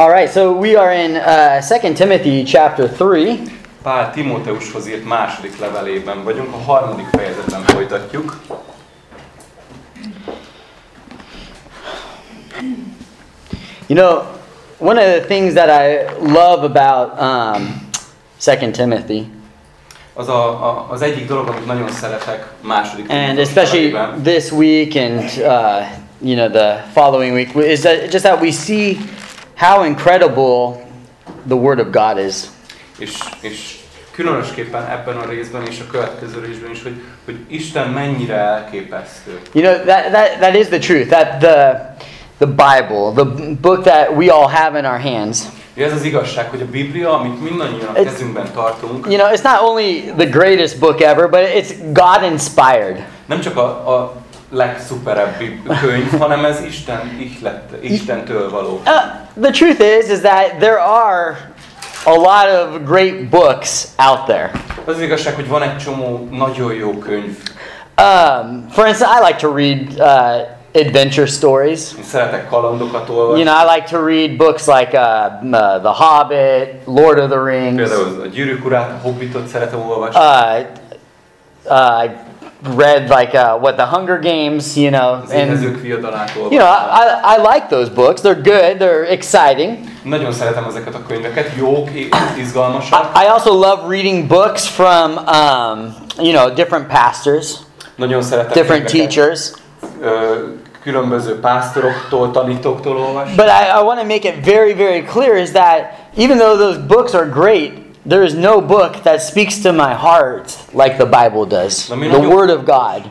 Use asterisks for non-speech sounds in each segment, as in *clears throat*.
All right, so we are in uh, 2 Timothy chapter 3. Pál Timóteushoz írt második levelében vagyunk, a harmadik fejezetben folytatjuk. You know, one of the things that I love about um, 2 Timothy, Az a, a, az egyik dolog, amit nagyon szeretek második and especially this week and uh, you know the following week, is that just that we see how incredible the Word of God is. és, és különösképpen ebben a részben és a következő részben is, hogy, hogy Isten mennyire elképesztő. You know that, that that is the truth. That the the Bible, the book that we all have in our hands. Ez az igazság, hogy a Biblia, amit mindannyian a kezünkben tartunk, You know, it's not only the greatest book ever, but it's God inspired. nem csak a, a legszuperebb könyv, hanem ez Isten ihlet, Istentől való. Uh, the truth is, is that there are a lot of great books out there. Az az igazság, hogy van egy csomó nagyon jó könyv. Um, for instance, I like to read uh, adventure stories. You know, I like to read books like uh, uh, The Hobbit, Lord of the Rings. Például a Gyűrűk urát, a Hobbitot szeretem olvasni. Uh, uh, I read like uh, what the Hunger Games, you know, and you know. I, I like those books. They're good. They're exciting. Nagyon szeretem ezeket a könyveket, jók, izgalmasak. I, I also love reading books from, um, you know, different pastors, Nagyon szeretem different teachers. különböző pásztoroktól, tanítóktól olvasni. But I, I want to make it very, very clear is that even though those books are great, there is no book that speaks to my heart like the Bible does. The nagyon- Word of God.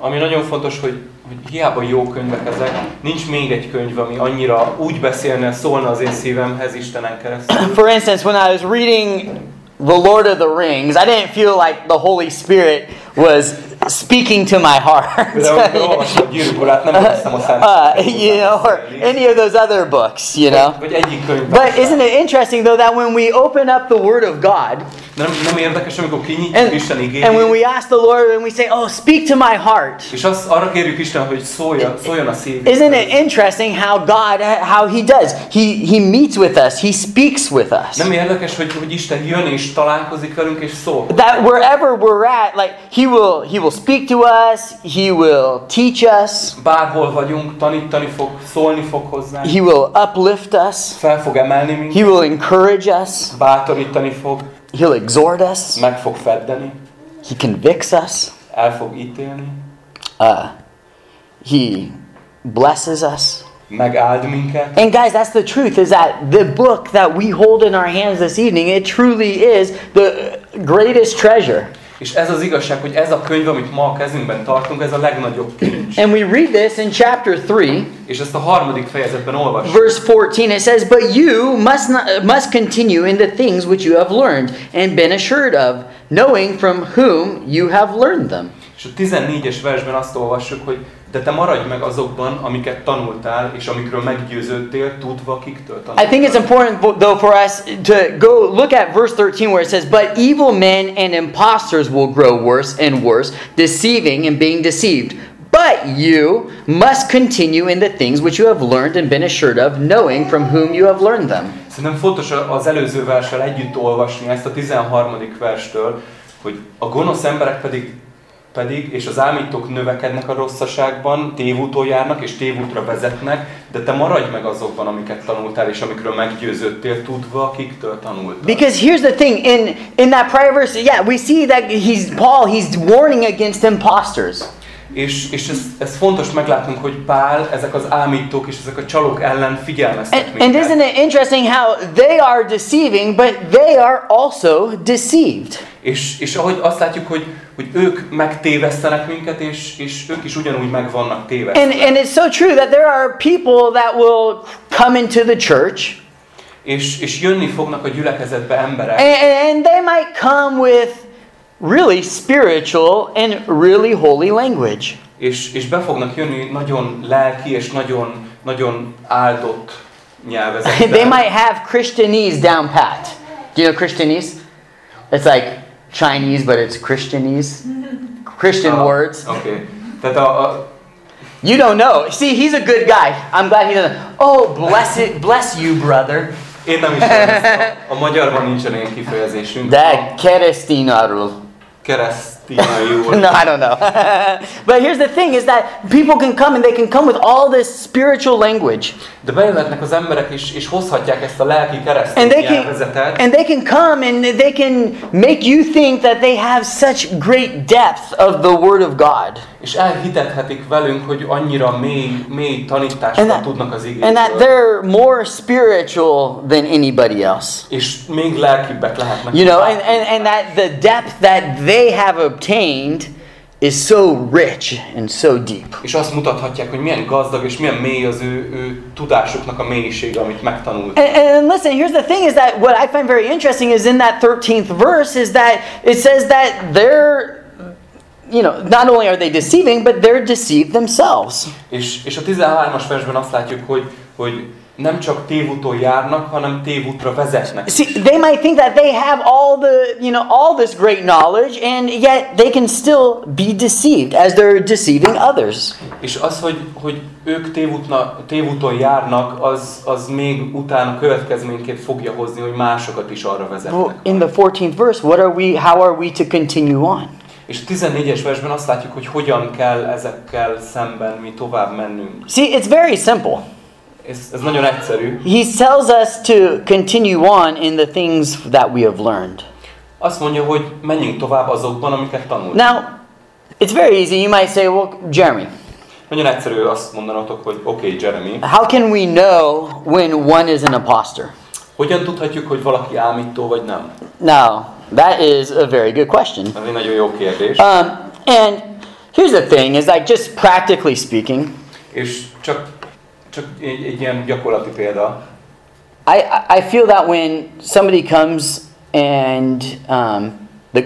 Ami nagyon fontos, hogy, hogy hiába jó könyvek ezek, nincs még egy könyv, ami annyira úgy beszélne, szólna az én szívemhez Istenen keresztül. *clears throat* For instance, when I was reading The Lord of the Rings, I didn't feel like the Holy Spirit was speaking to my heart. Például, amikor olvastam a gyűrűk urát, nem éreztem a szent. uh, you know, or any of those other books, you know. Vagy egyik könyv. But isn't it interesting though that when we open up the Word of God Nem, nem érdekes, amikor kinyitjuk and, Isten and when igényét, we ask the Lord and we say, "Oh, speak to my heart," és azt, arra kérjük Isten, hogy szóljon, szóljon a szív. isn't it interesting how God how He does? He He meets with us. He speaks with us. Nem érdekes, hogy, hogy Isten jön és találkozik velünk és szól. That wherever we're at, like He will He will speak to us. He will teach us. Bárhol vagyunk, tanítani fog, szólni fog hozzánk, He will uplift us. fel fog emelni minket, He will encourage us. bátorítani fog, He'll exhort us. meg fog feddeni, He convicts us. el fog ítélni, Uh, he blesses us. And guys, that's the truth is that the book that we hold in our hands this evening, it truly is the greatest treasure. És ez az igazság, hogy ez a könyv, amit ma a kezünkben tartunk, ez a legnagyobb kincs. And we read this in chapter 3, És ezt a harmadik fejezetben olvassuk. verse 14. It says, But you must, not, must continue in the things which you have learned and been assured of, knowing from whom you have learned them. És a 14-es versben azt olvassuk, hogy de te maradj meg azokban, amiket tanultál, és amikről meggyőződtél, tudva, kiktől I tanultál. think it's important, though, for us to go look at verse 13 where it says, But evil men and impostors will grow worse and worse, deceiving and being deceived. But you must continue in the things which you have learned and been assured of, knowing from whom you have learned them. Szerintem fontos az előző verssel együtt olvasni ezt a 13. verstől, hogy a gonosz emberek pedig, pedig és az ámítók növekednek a rosszaságban, tévúton járnak és tévútra vezetnek, de te maradj meg azokban, amiket tanultál és amikről meggyőződtél, tudva, kiktől tanultál. Because here's the thing, in, in that prior verse, yeah, we see that he's Paul, he's warning against impostors. És, és ez, ez fontos meglátnunk, hogy Pál ezek az ámítók és ezek a csalók ellen figyelmeztet And, and minket. isn't it interesting how they are deceiving, but they are also deceived? És, és ahogy azt látjuk, hogy, hogy ők megtévesztenek minket, és, és ők is ugyanúgy meg vannak tévesztve. And, and it's so true that there are people that will come into the church És, és jönni fognak a gyülekezetbe emberek, and, and they might come with really spiritual and really holy language. és, és be fognak jönni nagyon lelki és nagyon, nagyon áldott nyelvezettel. *laughs* they might have Christianese down pat. Do you know Christianese? It's like Chinese, but it's Christianese. Christian Ah, words. Okay. Tehát a, a, You don't know. See, he's a good guy. I'm glad he doesn't. Oh, bless it, bless you, brother. Én nem is *laughs* a, a magyarban nincsen ilyen kifejezésünk. De keresztényarul. que eras *laughs* no, I don't know. *laughs* but here's the thing: is that people can come and they can come with all this spiritual language, De bejöhetnek az emberek és, és hozhatják ezt a lelki and keresztény they can and they can come and they can make you think that they have such great depth of the Word of God, és elhitethetik velünk, hogy annyira mély, mély tanítást and that, tudnak az and that igényről. they're more spiritual than anybody else. És még lelkibbek lehetnek. You know, and, and, and that the depth that they have obtained is so rich and so deep. És azt mutathatják, hogy milyen gazdag és milyen mély az ő, ő tudásuknak a mélysége, amit megtanult. And, and listen, here's the thing is that what I find very interesting is in that 13th verse is that it says that they're, you know, not only are they deceiving, but they're deceived themselves. És, és a 13-as versben azt látjuk, hogy, hogy nem csak tévúton járnak, hanem tévútra vezetnek. See, they might think that they have all the, you know, all this great knowledge, and yet they can still be deceived as they're deceiving others. És az, hogy, hogy ők tévútna, tévúton járnak, az, az még utána következményként fogja hozni, hogy másokat is arra Well, vezetnek. in the 14th verse, what are we? How are we to continue on? És a 14-es versben azt látjuk, hogy hogyan kell ezekkel szemben mi tovább mennünk. See, it's very simple. Ez, ez nagyon egyszerű. He tells us to continue on in the things that we have learned. Azt mondja, hogy menjünk tovább azokban, amiket tanultunk. Now, it's very easy. You might say, well, Jeremy, Nagyon egyszerű azt mondanotok, hogy oké, okay, Jeremy, how can we know when one is an imposter? hogyan tudhatjuk, hogy valaki ámító vagy nem? Now, that is a very good question. Ez egy nagyon jó kérdés. Um, and here's the thing: is like just practically speaking, És csak, csak egy, egy ilyen gyakorlati példa. I, I- feel that when somebody comes and um, the,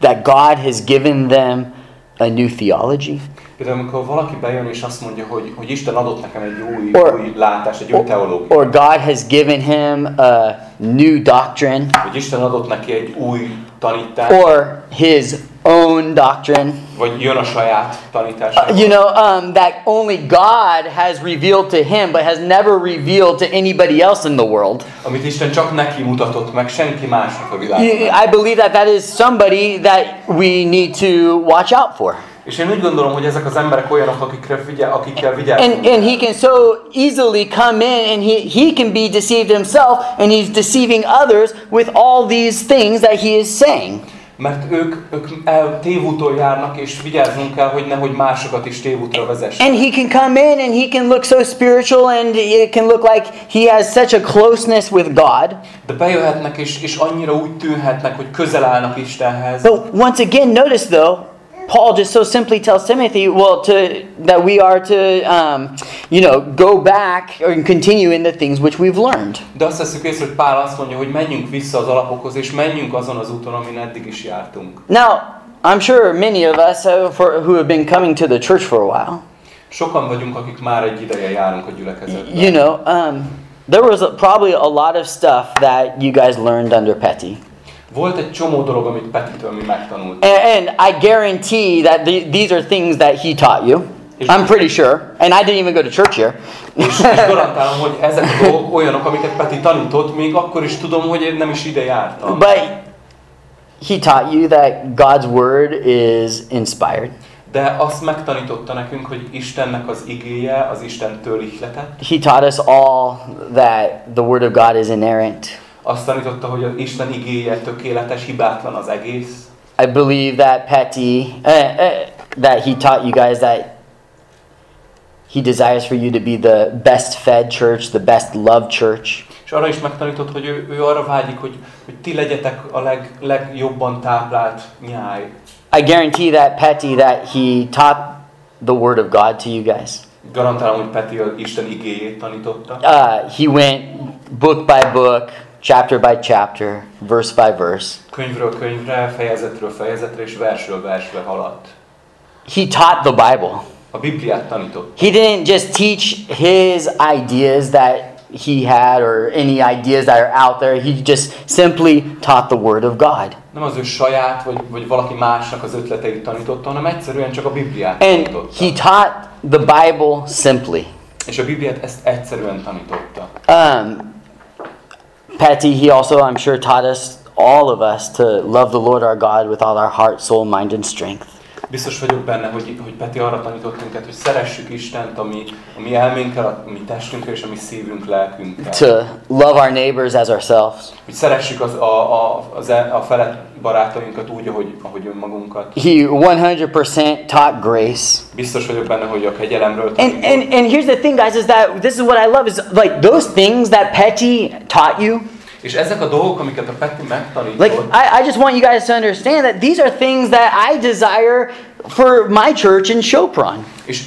that God has given them a new theology, Például amikor valaki bejön és azt mondja, hogy, hogy Isten adott nekem egy új, Or- új látást, egy új teológiát. or God has given him a new doctrine, Hogy Isten adott neki egy új tanítást, or his own doctrine. vagy jön a saját tanítása. You know, um, that only God has revealed to him, but has never revealed to anybody else in the world. Amit Isten csak neki mutatott meg, senki másnak a világban. I believe that that is somebody that we need to watch out for. És én úgy gondolom, hogy ezek az emberek olyanok, akikre figyel, akikkel vigyázni And, and he can so easily come in and he, he can be deceived himself and he's deceiving others with all these things that he is saying. Mert ők, ők el tévúton járnak, és vigyáznunk kell, hogy nehogy másokat is tévútra vezessen. And he can come in and he can look so spiritual and it can look like he has such a closeness with God. De bejöhetnek, és, és annyira úgy tűnhetnek, hogy közel állnak Istenhez. But once again, notice though, Paul just so simply tells Timothy, well, to that we are to, um, you know, go back and continue in the things which we've learned. De azt veszük észre, hogy Pál azt mondja, hogy menjünk vissza az alapokhoz, és menjünk azon az úton, amin eddig is jártunk. Now, I'm sure many of us uh, for, who have been coming to the church for a while, Sokan vagyunk, akik már egy ideje járunk a gyülekezetben. you know, um, there was probably a lot of stuff that you guys learned under Petty. Volt egy csomó dolog, amit Petitől mi megtanultunk. And, and I guarantee that the, these are things that he taught you. I'm pretty sure. And I didn't even go to church here. És, és garantálom, hogy ezek a dolgok olyanok, amiket Peti tanított, még akkor is tudom, hogy én nem is ide jártam. But he taught you that God's word is inspired. De azt megtanította nekünk, hogy Istennek az igéje, az Istentől ihletett. He taught us all that the word of God is inerrant. Azt tanította, hogy az Isten igéje tökéletes, hibátlan az egész. I believe that Petty, uh, uh, that he taught you guys that he desires for you to be the best fed church, the best loved church. És arra is megtanított, hogy ő, ő arra vágyik, hogy, hogy ti legyetek a leg, legjobban táplált nyáj. I guarantee that Petty that he taught the word of God to you guys. Garantálom, hogy az Isten igéjét tanította. Uh, he went book by book, chapter by chapter, verse by verse. Könyvről könyvre, fejezetről fejezetre és versről versre haladt. He taught the Bible. A Bibliát tanított. He didn't just teach his ideas that he had or any ideas that are out there. He just simply taught the Word of God. Nem az ő saját, vagy, vagy valaki másnak az ötleteit tanította, hanem egyszerűen csak a Bibliát And tanította. he taught the Bible simply. És a Bibliát ezt egyszerűen tanította. Um, Patty, he also, I'm sure, taught us, all of us, to love the Lord our God with all our heart, soul, mind, and strength. Biztos vagyok benne, hogy, hogy Peti arra tanított minket, hogy szeressük Istent a mi, a mi elménkkel, a mi testünkkel és a mi szívünk, lelkünkkel. To love our neighbors as ourselves. Hogy szeressük az, a, a, az, e- a felett barátainkat úgy, ahogy, ahogy önmagunkat. He 100% taught grace. Biztos vagyok benne, hogy a kegyelemről And, and, and here's the thing, guys, is that this is what I love is like those things that Petty taught you. És ezek a dolgok, amiket a Peti Like, I, I just want you guys to understand that these are things that I desire for my church in Chopron. és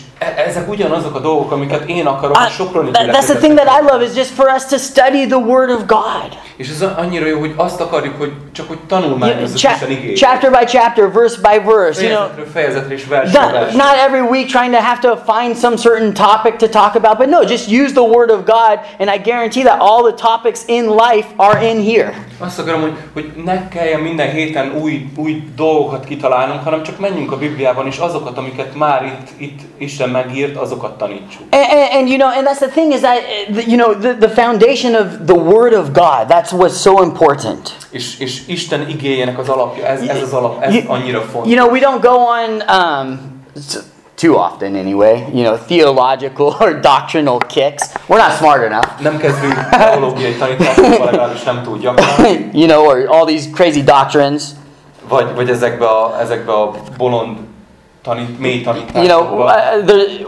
ezek ugyanazok a dolgok, amiket én akarok a I, Soproni that- that's the thing that I love is just for us to study the Word of God. És ez annyira jó, hogy azt akarjuk, hogy csak hogy tanulmányozzuk cha- Isten chapter by chapter, verse by verse, you know. Fejezetre és versről Not, versre. not every week trying to have to find some certain topic to talk about, but no, just use the Word of God, and I guarantee that all the topics in life are in here. Azt akarom, hogy, hogy ne kelljen minden héten új, új dolgokat kitalálnunk, hanem csak menjünk a Bibliában, és azokat, amiket már itt, itt Isten megírt, azokat tanítsuk. And, and, and, you know, and that's the thing is that uh, you know the, the foundation of the Word of God. That's what's so important. És, és Isten igényének az alapja, ez, ez az alap, ez You- annyira fontos. You know, we don't go on um, too often anyway. You know, theological *laughs* or doctrinal kicks. We're not smart enough. Nem kezdünk teológiai tanításokba, legalábbis nem túl gyakran, *laughs* you know, or all these crazy doctrines. vagy, vagy ezekbe a, ezekbe a bolond tanít, mély You know, tanításokba. uh, there,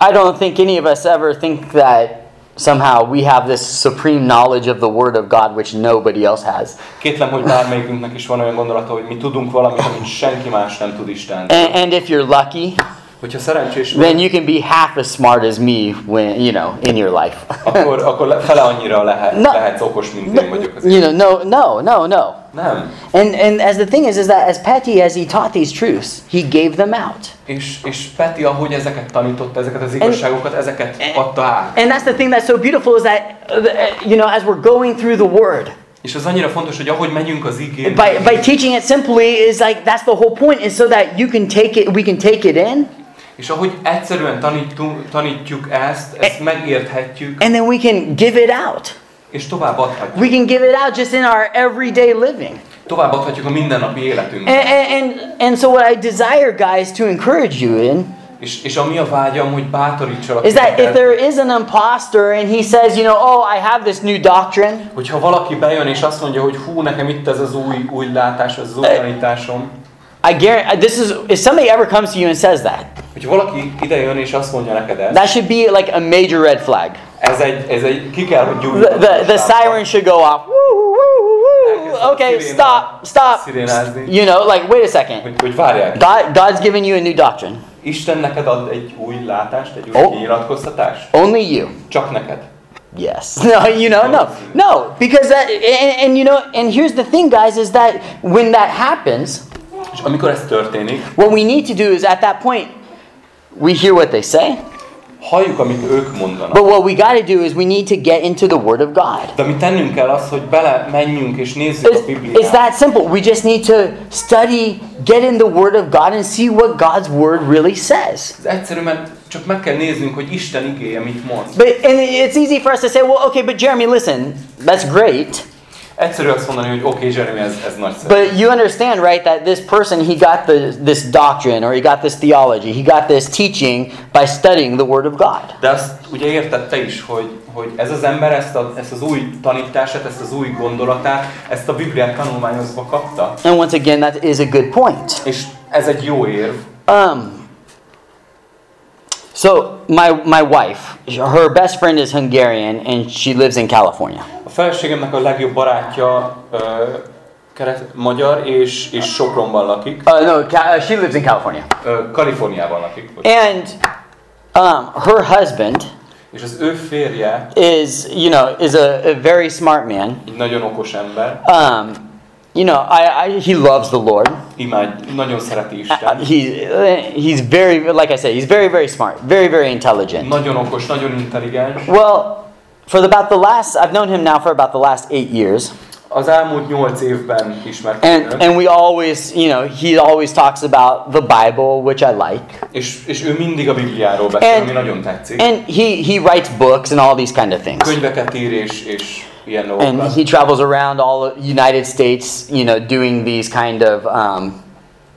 I don't think any of us ever think that somehow we have this supreme knowledge of the Word of God, which nobody else has. Kétlem, hogy bármelyikünknek is van olyan gondolata, hogy mi tudunk valamit, amit senki más nem tud Isten. And, and if you're lucky, Hogyha szerencsés then vagy, you can be half as smart as me when you know in your life. akkor, *laughs* akkor le- fele annyira lehet, No. lehetsz okos, mint én vagyok az you know, no, no, no, no. Nem. And and as the thing is, is that as Petty as he taught these truths, he gave them out. És, és Peti, ahogy ezeket tanította, ezeket az igazságokat, ezeket adta át. And that's the thing that's so beautiful is that uh, you know as we're going through the Word, És az annyira fontos, hogy ahogy megyünk az igén, by by teaching it simply is like that's the whole point, is so that you can take it, we can take it in, és ahogy egyszerűen tanítunk, tanítjuk ezt, ezt megérthetjük, and then we can give it out. és tovább adhatjuk. We can give it out just in our everyday living. Tovább adhatjuk a mindennapi életünkben. and, and, and so what I desire, guys, to encourage you in És, és ami a vágyam, hogy bátorítsalak is that if there is an imposter and he says, you know, oh, I have this new doctrine, hogyha valaki bejön és azt mondja, hogy hú, nekem itt ez az új, új látás, ez az új tanításom, I guarantee this is if somebody ever comes to you and says that, hogyha valaki ide jön és azt mondja neked ezt, that should be like a major red flag. ez egy, ez egy, ki kell, hogy gyújjon. The, the, the siren should go off. Okay, stop, stop. You know, like wait a second. Hogy, hogy várják. God, God's given you a new doctrine. Isten neked ad egy új látást, egy új Oh. Only you. Csak neked. Yes. *laughs* No, you know, no. No, because that, and, and you know, and here's the thing, guys, is that when that happens, És amikor ez történik, what we need to do is at that point, we hear what they say, halljuk, amit ők mondanak. but what we got to do is we need to get into the Word of God. De amit tennünk kell az, hogy bele menjünk és nézzük It's, a it's Bibliát. that simple. We just need to study, get in the Word of God, and see what God's Word really says. Ez egyszerűen csak meg kell néznünk, hogy Isten igéje mit mond. But and it's easy for us to say, well, okay, but Jeremy, listen, that's great, Egyszerű azt mondani, hogy oké, okay, Jeremy, ez, ez nagyszerű. but you understand, right, that this person he got the, this doctrine or he got this theology, he got this teaching by studying the Word of God. De azt ugye értette is, hogy, hogy ez az ember ezt, a, ezt az új tanítását, ezt az új gondolatát, ezt a Bibliát tanulmányozva kapta. And once again, that is a good point. És ez egy jó érv. Um. So my my wife, her best friend is Hungarian, and she lives in California. A feleségemnek a legjobb barátja ö, keret, magyar, és, és Sopronban lakik. Uh, no, Ca- uh, she lives in California. Ö, Kaliforniában lakik. And um, her husband És az ő férje is, you know, is a, a very smart man. egy nagyon okos ember, Um, you know, I, I he loves the Lord. imád, nagyon szereti Uh, Isten. He he's very like I said, he's very very smart, very very intelligent. Nagyon okos, nagyon intelligens. Well, for about the last, I've known him now for about the last eight years. Az elmúlt nyolc évben ismertem And, and we always, you know, he always talks about the Bible, which I like. és, és ő mindig a Bibliáról beszél, And- ami nagyon tetszik. And he, he writes books and all these kind of things. Könyveket ír és, és And he travels around all United States, you know, doing these kind of um,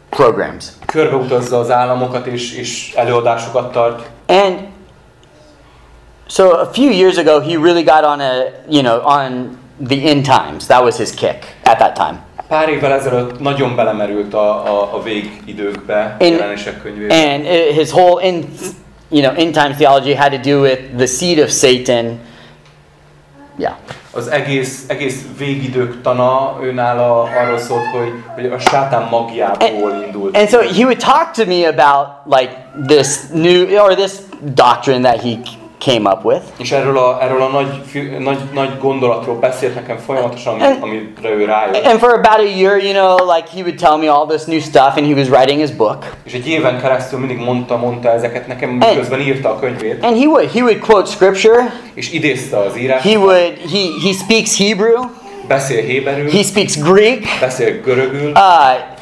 programs. Körbeutazza az államokat és, és előadásokat tart. And so a few years ago, he really got on a, you know, on the end times. That was his kick at that time. Pár évvel ezelőtt nagyon belemerült a, a, a végidőkbe, In- jelenések könyvében. And his whole end, you know, end times theology had to do with the seed of Satan. Yeah. Az egész, egész végidők tana őnála arról szólt, hogy, hogy a sátán magjából indult. And so he would talk to me about like this new or this doctrine that he came up with. És erről a, erről a nagy, nagy, nagy gondolatról beszélt nekem folyamatosan, And- amire ő rájött. And for about a year, you know, like he would tell me all this new stuff and he was writing his book. És egy éven keresztül mindig mondta, mondta ezeket nekem, miközben írta a könyvét, And he would he would quote scripture. és idézte az írás, He would he he speaks Hebrew. beszél héberül, He speaks Greek. beszél görögül, Uh,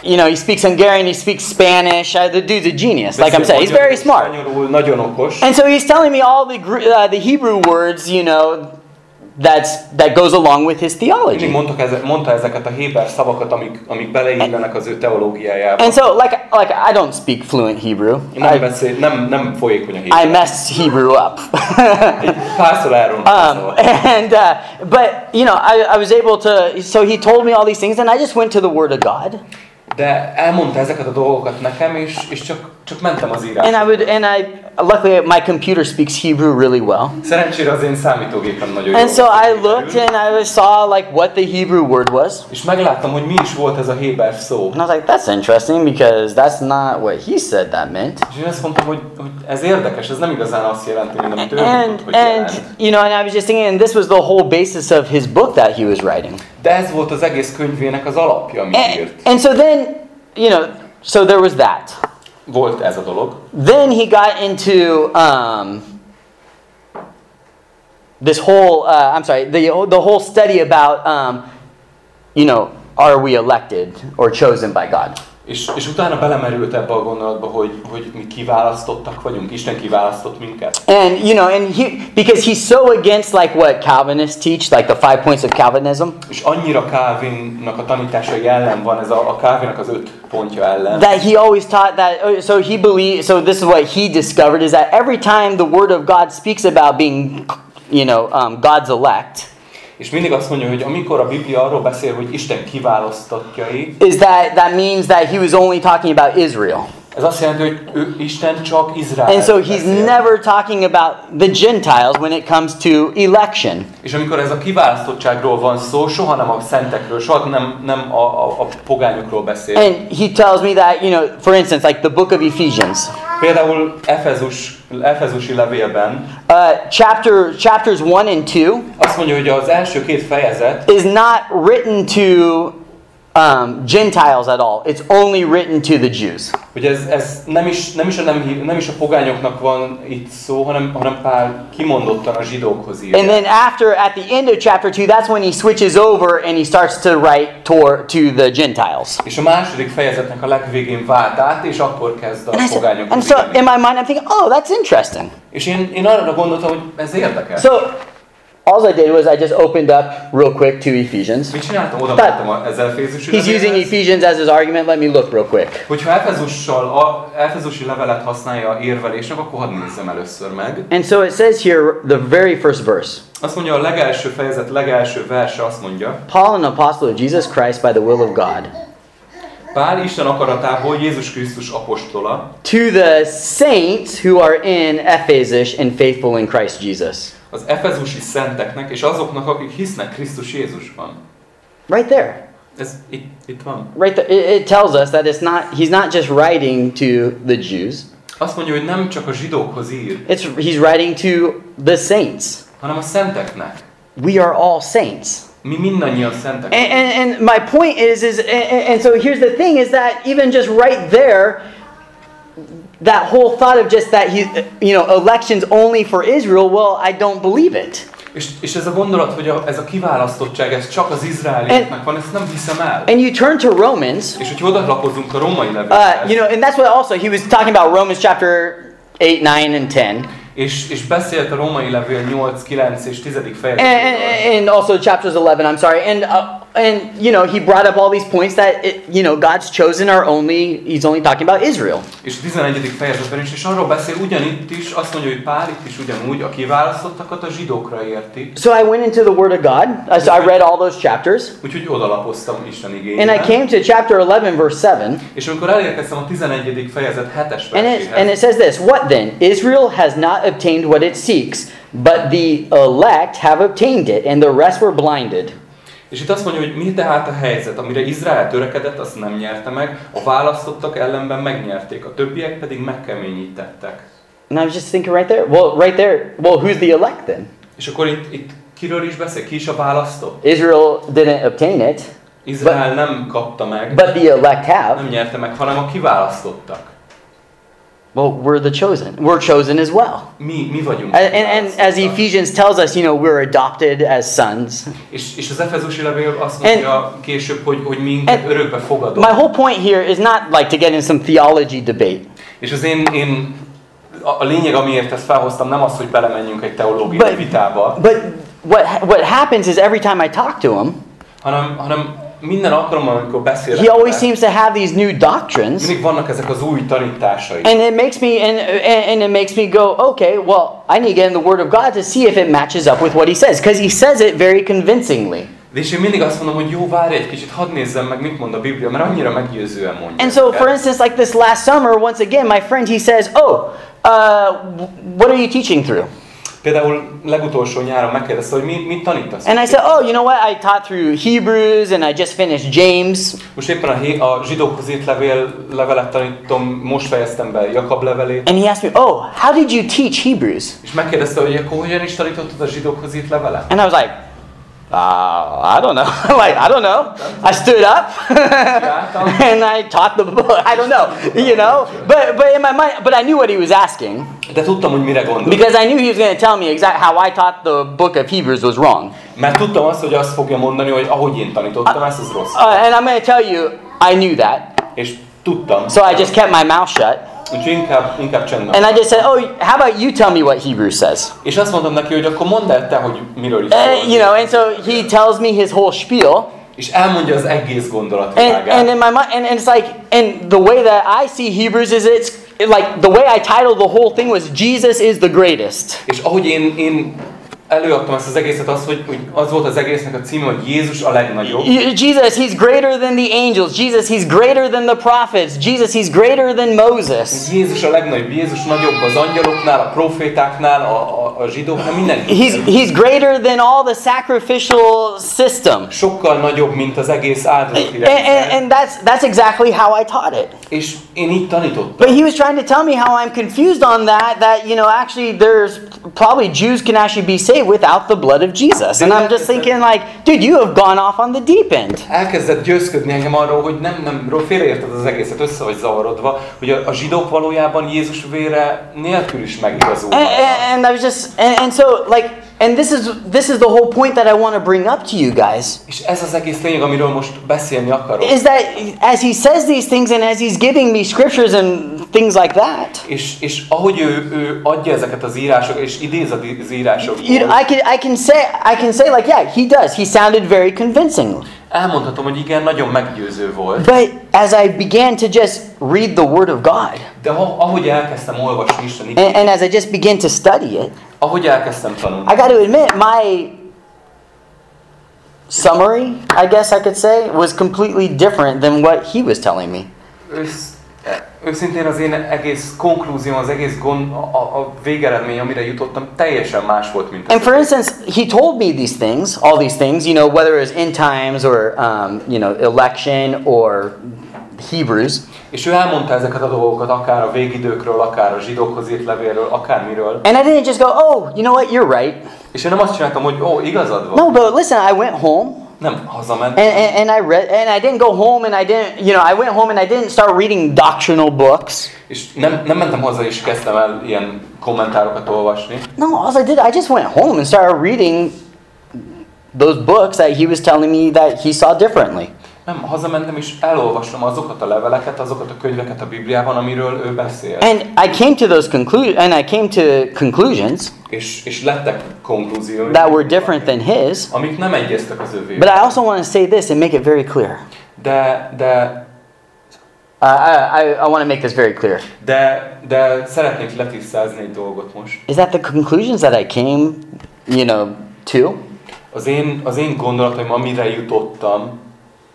you know, he speaks Hungarian. He speaks Spanish. Uh, the dude's a genius. Like I'm saying, he's very smart. spanyolul, nagyon okos. And so he's telling me all the uh, the Hebrew words, you know, that's that goes along with his theology. mondtak eze, mondta ezeket a héber szavakat, amik, amik beleillenek az ő teológiájába. And so, like, like I don't speak fluent Hebrew. I, beszél, nem, nem folyékony a I héber. mess Hebrew up. Egy párszor elrontott um, and uh, but you know, I, I was able to. So he told me all these things, and I just went to the Word of God, De elmondta ezeket a dolgokat nekem, és, és csak, csak mentem az and írásra. I would, and I luckily my computer speaks Hebrew really well. Szerencsére az én számítógépem nagyon jó. And so I looked and I saw like what the Hebrew word was. És megláttam, hogy mi is volt ez a héber szó. And I was like, that's interesting because that's not what he said that meant. És én azt mondtam, hogy, hogy ez érdekes, ez nem igazán azt jelenti, mint amit ő And mondott, hogy and jelent. you know, and I was just thinking, and this was the whole basis of his book that he was writing. De ez volt az egész könyvének az alapja, amit And, írt. and so then, you know, so there was that. Volt ez a dolog. Then he got into um, this whole, uh, I'm sorry, the, the whole study about, um, you know, are we elected or chosen by God? És, és utána belemerült ebbe a gondolatba, hogy, hogy mi kiválasztottak vagyunk, Isten kiválasztott minket. And you know, and he because he's so against like what Calvinists teach, like the five points of Calvinism, És annyira Calvinnak a tanításai ellen van, ez a, a Calvinnak az öt pontja ellen, that he always taught that. oh, So he believed. So this is what he discovered is that every time the Word of God speaks about being, you know, um, God's elect, és mindig azt mondja, hogy amikor a Biblia arról beszél, hogy Isten kiválasztottjai, is that that means that he was only talking about Israel, ez azt jelenti, hogy ő, Isten csak Izrael. and so he's never talking about the Gentiles when it comes to election. És amikor ez a kiválasztottságról van szó, soha nem a szentekről, soha nem, nem a, a, a pogányokról beszél. And he tells me that you know, for instance, like the book of Ephesians. Például Efezus, Efezusi levélben Uh, chapter chapters one and two azt mondja, hogy az első két fejezet is not written to um, Gentiles at all. It's only written to the Jews. hogy ez, ez nem, is, nem, is a, nem, nem is a pogányoknak van itt szó, hanem, hanem Pál kimondottan a zsidókhoz írja. And then after, at the end of chapter two, that's when he switches over and he starts to write to, to the Gentiles. És a második fejezetnek a legvégén vált át, és akkor kezd a And, pogányokhoz and so in my mind, I'm thinking, oh, that's interesting. És én, én arra gondoltam, hogy ez. So all I did was I just opened up real quick to Ephesians. But He's using. Ephesians as his argument. Let me look real quick. Hogyha Efezussal, a Efezusi levelet használja érvelésnek, akkor hadd nézzem először meg. And so it says here, the very first verse. Azt mondja, a legelső fejezet, legelső verse azt mondja, Paul, an apostle of Jesus Christ by the will of God. Pál Isten akaratából Jézus Krisztus apostola, To the saints who are in Ephesus and faithful in Christ Jesus. Az efezusi szenteknek, és azoknak, akik hisznek Krisztus Jézusban. Right there. Ez itt, itt van. Right there. It, it tells us that it's not he's not just writing to the Jews. Azt mondja, hogy nem csak a zsidókhoz ír, It's he's writing to the saints. hanem a szenteknek. We are all saints. Mi mindannyian szentek. And, and, and my point is is and, and so here's the thing is that even just right there that whole thought of just that he you know elections only for Israel, well, I don't believe it. És, és ez a gondolat, hogy a, ez a kiválasztottság, ez csak az izraelieknek van, ezt nem hiszem el. And you turn to Romans, És odalapozunk a római uh, you know, and that's what also he was talking about Romans chapter 8, 9, and 10. és, és beszélt a római levél 8, 9 és 10. And, and, and also chapters 11, I'm sorry. And, uh, and, you know, he brought up all these points that, it, you know, God's chosen are only, he's only talking about Israel. És a 11. fejezetben is, és arról beszél ugyanitt is, azt mondja, hogy Pál itt is ugyanúgy, a kiválasztottakat a zsidókra érti. So I went into the Word of God. So I read all those chapters. Úgyhogy odalapoztam Isten And I igényére. came to chapter 11, verse 7. És amikor elérkeztem a 11. fejezet 7-es And it, and it verséhez, says this What then? Israel has not obtained what it seeks, but the elect have obtained it, and the rest were blinded. És itt azt mondja, hogy mi tehát a helyzet, amire Izrael törekedett, azt nem nyerte meg, a választottak ellenben megnyerték, a többiek pedig megkeményítettek. And I was just thinking right there, well, right there, well, who's the elect then? És akkor itt, itt kiről is beszél? Ki is a választott? Israel didn't obtain it, Izrael nem kapta meg, but the elect have. nem nyerte meg, hanem a kiválasztottak. Well, we're the chosen. We're chosen as well. Mi, mi vagyunk. And, and, and as. Ephesians tells us, you know, we're adopted as sons. És, és az Efezusi levél azt mondja később, hogy, hogy minket and- örökbe fogadott. My whole point here is not like to get in some theology debate, És az én, én a, a lényeg, amiért ezt felhoztam, nem az, hogy belemenjünk egy teológiai But- vitába, but what, what happens is every time I talk to him, hanem, hanem minden alkalommal, amikor he always seems to have these new doctrines. mindig vannak ezek az új tanításai. And it makes me and, and it makes me go, okay, well, I need to get in the Word of God to see if it matches up with what He says, because He says it very convincingly. De és én mindig azt mondom, hogy jó, várj egy kicsit, hadd nézzem meg, mit mond a Biblia, mert annyira meggyőzően mondja. And so, for instance, like this last summer, once again, my friend he says, "Oh, uh, what are you teaching through?" Például legutolsó nyáron megkérdezte, hogy mit, mit tanítasz? And I said, "Oh, you know what? I taught through Hebrews, and I just finished James." Most éppen a, a zsidókhoz írt levél, levelet tanítom, most fejeztem be Jakab levelét, And he asked me, "Oh, how did you teach Hebrews?" és megkérdezte, hogy akkor hogyan is tanítottad a zsidókhoz írt levelet? And I was like, uh, I don't know. *laughs* like, I don't know. I stood up *laughs* and I taught the book. I don't know, you know. But but in my mind, but I knew what he was asking De tudtam, hogy mire gondol. because I knew he was going to tell me exactly how I taught the book of Hebrews was wrong. Mert tudtam azt, hogy azt fogja mondani, hogy ahogy én tanítottam, ez az rossz. Uh, and I'm going to tell you, I knew that. És tudtam. So I just kept my mouth shut Úgyhogy inkább, inkább csendben. and I just said, "Oh, how about you tell me what Hebrews says?" És azt mondtam neki, hogy akkor mondd el te, hogy miről is Uh, you know, and so he tells me his whole spiel. És elmondja az egész And, gondolatvilágát. and in my mind, and, and it's like, and the way that I see Hebrews is it's like the way I titled the whole thing was Jesus is the greatest. És ahogy én, én előadtam ezt az egészet, az, hogy, hogy az volt az egésznek a címe, hogy Jézus a legnagyobb. Jesus, he's greater than the angels. Jesus, he's greater than the prophets. Jesus, he's greater than Moses. Jézus a legnagyobb, Jézus nagyobb az angyaloknál, a profétáknál, a, a, a zsidóknál, minden. He's, he's greater than all the sacrificial system. Sokkal nagyobb, mint az egész áldozati And, and, and that's, that's exactly how I taught it. És én így tanítottam. But he was trying to tell me how I'm confused on that, that, you know, actually there's probably Jews can actually be saved without the blood of Jesus. And I'm just thinking like, dude, you have gone off on the deep end. Elkezdett győzködni engem arról, hogy nem, nem, félreérted az egészet, össze vagy zavarodva, hogy a, a zsidók valójában Jézus vére nélkül is And, megigazulnak. and, and I was just, and, and so like, and this is this is the whole point that I want to bring up to you guys. És ez az egész lényeg, amiről most beszélni akarok. Is that as he says these things and as he's giving me scriptures and things like that, És, és ahogy ő, ő adja ezeket az írások, és idéz az írásokból, you know, I can I can say I can say like, yeah, he does. He sounded very convincing. elmondhatom, hogy igen, nagyon meggyőző volt. But as I began to just read the Word of God, De ahogy elkezdtem olvasni Isten and, igét, and as I just began to study it, ahogy elkezdtem tanulni, I got to admit, my summary, I guess I could say, was completely different than what he was telling me. ősz, őszintén az én egész konklúzióm, az egész gond, a, a, végeredmény, amire jutottam, teljesen más volt, mint And for instance, he told me these things, all these things, you know, whether it was end times or, um, you know, election or Hebrews. És ő elmondta ezeket a dolgokat, akár a végidőkről, akár a zsidókhoz írt levélről, akármiről. And I didn't just go, oh, you know what, you're right. És én nem azt csináltam, hogy ó, igazad van. No, but listen, I went home Nem, hazament. And, and, and I read, and I didn't go home and I didn't, you know, I went home and I didn't start reading doctrinal books. És nem, nem mentem haza és kezdtem el ilyen kommentárokat olvasni. No, all I did, I just went home and started reading those books that he was telling me that he saw differently. Nem, hazamentem és elolvastam azokat a leveleket, azokat a könyveket a Bibliában, amiről ő beszél. And I came to those conclusions, and I came to conclusions És, és lettek konklúziói. that were different than his. Amik nem egyeztek az övé. But I also want to say this and make it very clear. De, de, Uh, I, I, I want to make this very clear. de, de szeretnék letisztázni egy dolgot most. Is that the conclusions that I came, you know, to? Az én, az én gondolataim, amire jutottam,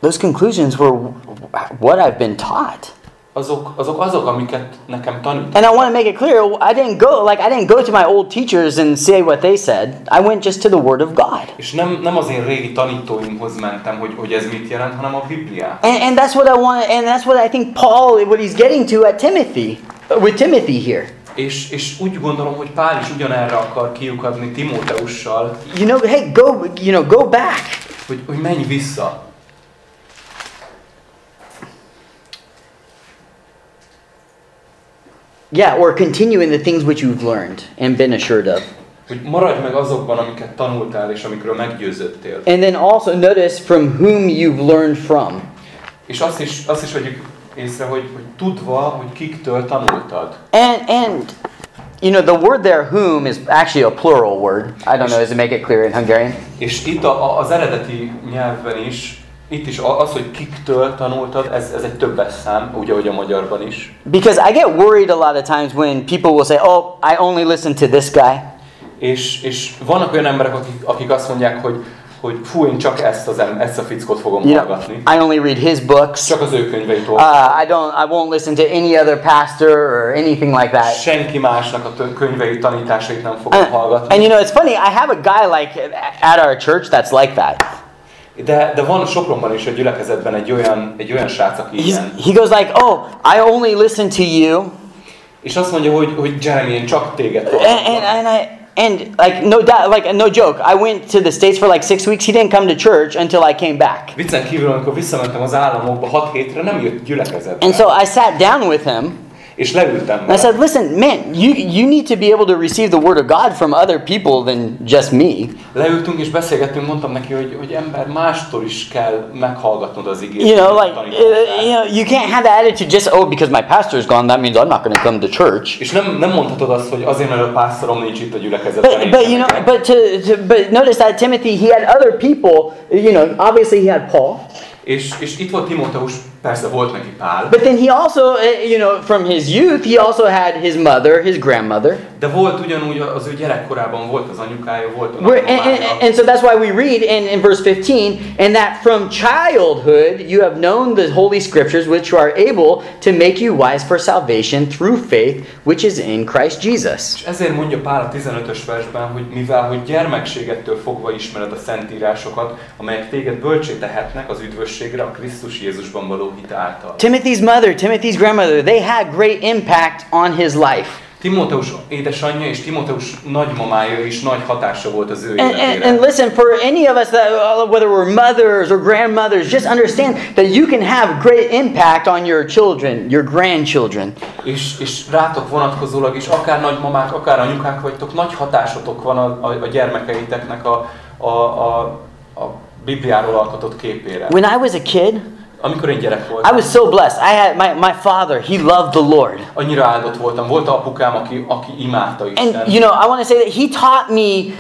Those conclusions were what I've been taught. azok, azok azok, amiket nekem tanít. And I want to make it clear, I didn't go like I didn't go to my old teachers and say what they said. I went just to the Word of God. És nem, nem az én régi tanítóimhoz mentem, hogy, hogy ez mit jelent, hanem a Bibliát. And, and that's what I want, and that's what I think Paul, what he's getting to at Timothy, with Timothy here. És, és úgy gondolom, hogy Pál is ugyanerre akar kiukadni Timóteussal, You know, hey, go, you know, go back. hogy, hogy menj vissza. Yeah, or continue in the things which you've learned and been assured of. Hogy maradj meg azokban, amiket tanultál és amikről meggyőződtél. And then also notice from whom you've learned from. És azt is, azt is vegyük észre, hogy, hogy tudva, hogy kiktől tanultad. And and you know the word there whom is actually a plural word. I don't know, does it make it clear in Hungarian? És itt a, az eredeti nyelvben is, itt is az, hogy kiktől tanultad, ez, ez egy többes szám, úgy, ahogy a magyarban is. Because I get worried a lot of times when people will say, "Oh, I only listen to this guy." És, és vannak olyan emberek, akik, akik azt mondják, hogy, hogy fú, én csak ezt, az, ezt a fickot fogom You know, hallgatni. I only read his books. Csak az ő könyveit olvasom. Uh, I don't. I won't listen to any other pastor or anything like that. Senki másnak a könyveit, tanításait nem fogom And, hallgatni. and you know, it's funny. I have a guy like at our church that's like that. De, de van Sopronban is a gyülekezetben egy olyan, egy olyan srác, aki He's, ilyen. he goes like, "Oh, I only listen to you," És azt mondja, hogy, hogy Jeremy, én csak téged and, and, and I. And like no doubt, like no joke, I went to the states for like six weeks. He didn't come to church until I came back. Viccen kívül, amikor visszamentem az államokba 6 hétre, nem jött gyülekezetbe. And so I sat down with him És leültem I said, "Listen, man, you you need to be able to receive the word of God from other people than just me. Leültünk és beszélgettünk, mondtam neki, hogy, hogy ember, mástól is kell meghallgatnod az igét. You know, like uh, you know, you can't have that attitude just oh because my pastor's gone, that means I'm not going to come to church." És nem, nem mondhatod azt, hogy azért, mert a pásztorom nincs itt a gyülekezetben. But, but you know, but to, to but notice that Timothy, he had other people. You know, obviously he had Paul, És, és itt volt Timóteus, persze volt neki Pál, but then he also, uh, you know, from his youth, he also had his mother, his grandmother. De volt ugyanúgy az ő gyerekkorában volt az anyukája, volt a and, and, and so that's why we read in, in verse 15, and that from childhood you have known the holy scriptures, which are able to make you wise for salvation through faith, which is in Christ Jesus. És ezért mondja Pál a 15-ös versben, hogy mivel hogy gyermekségettől fogva ismered a szentírásokat, amelyek téged bölcsé tehetnek az üdvösségre a Krisztus Jézusban való hit által. Timothy's mother, Timothy's grandmother, they had great impact on his life. Timóteus édesanyja és Timóteus nagymamája is nagy hatása volt az ő And, and, életére. and listen, for any of us, that, uh, whether we're mothers or grandmothers, just understand that you can have great impact on your children, your grandchildren. És, és rátok vonatkozólag is, akár nagymamák, akár anyukák vagytok, nagy hatásotok van a, a, a gyermekeiteknek a, a, a, a Bibliáról alkotott képére. When I was a kid, Amikor én gyerek I was so blessed. I had my, my father, he loved the Lord. annyira áldott voltam. Volt apukám, aki, aki imádta Isten. And you know, I want to say that he taught me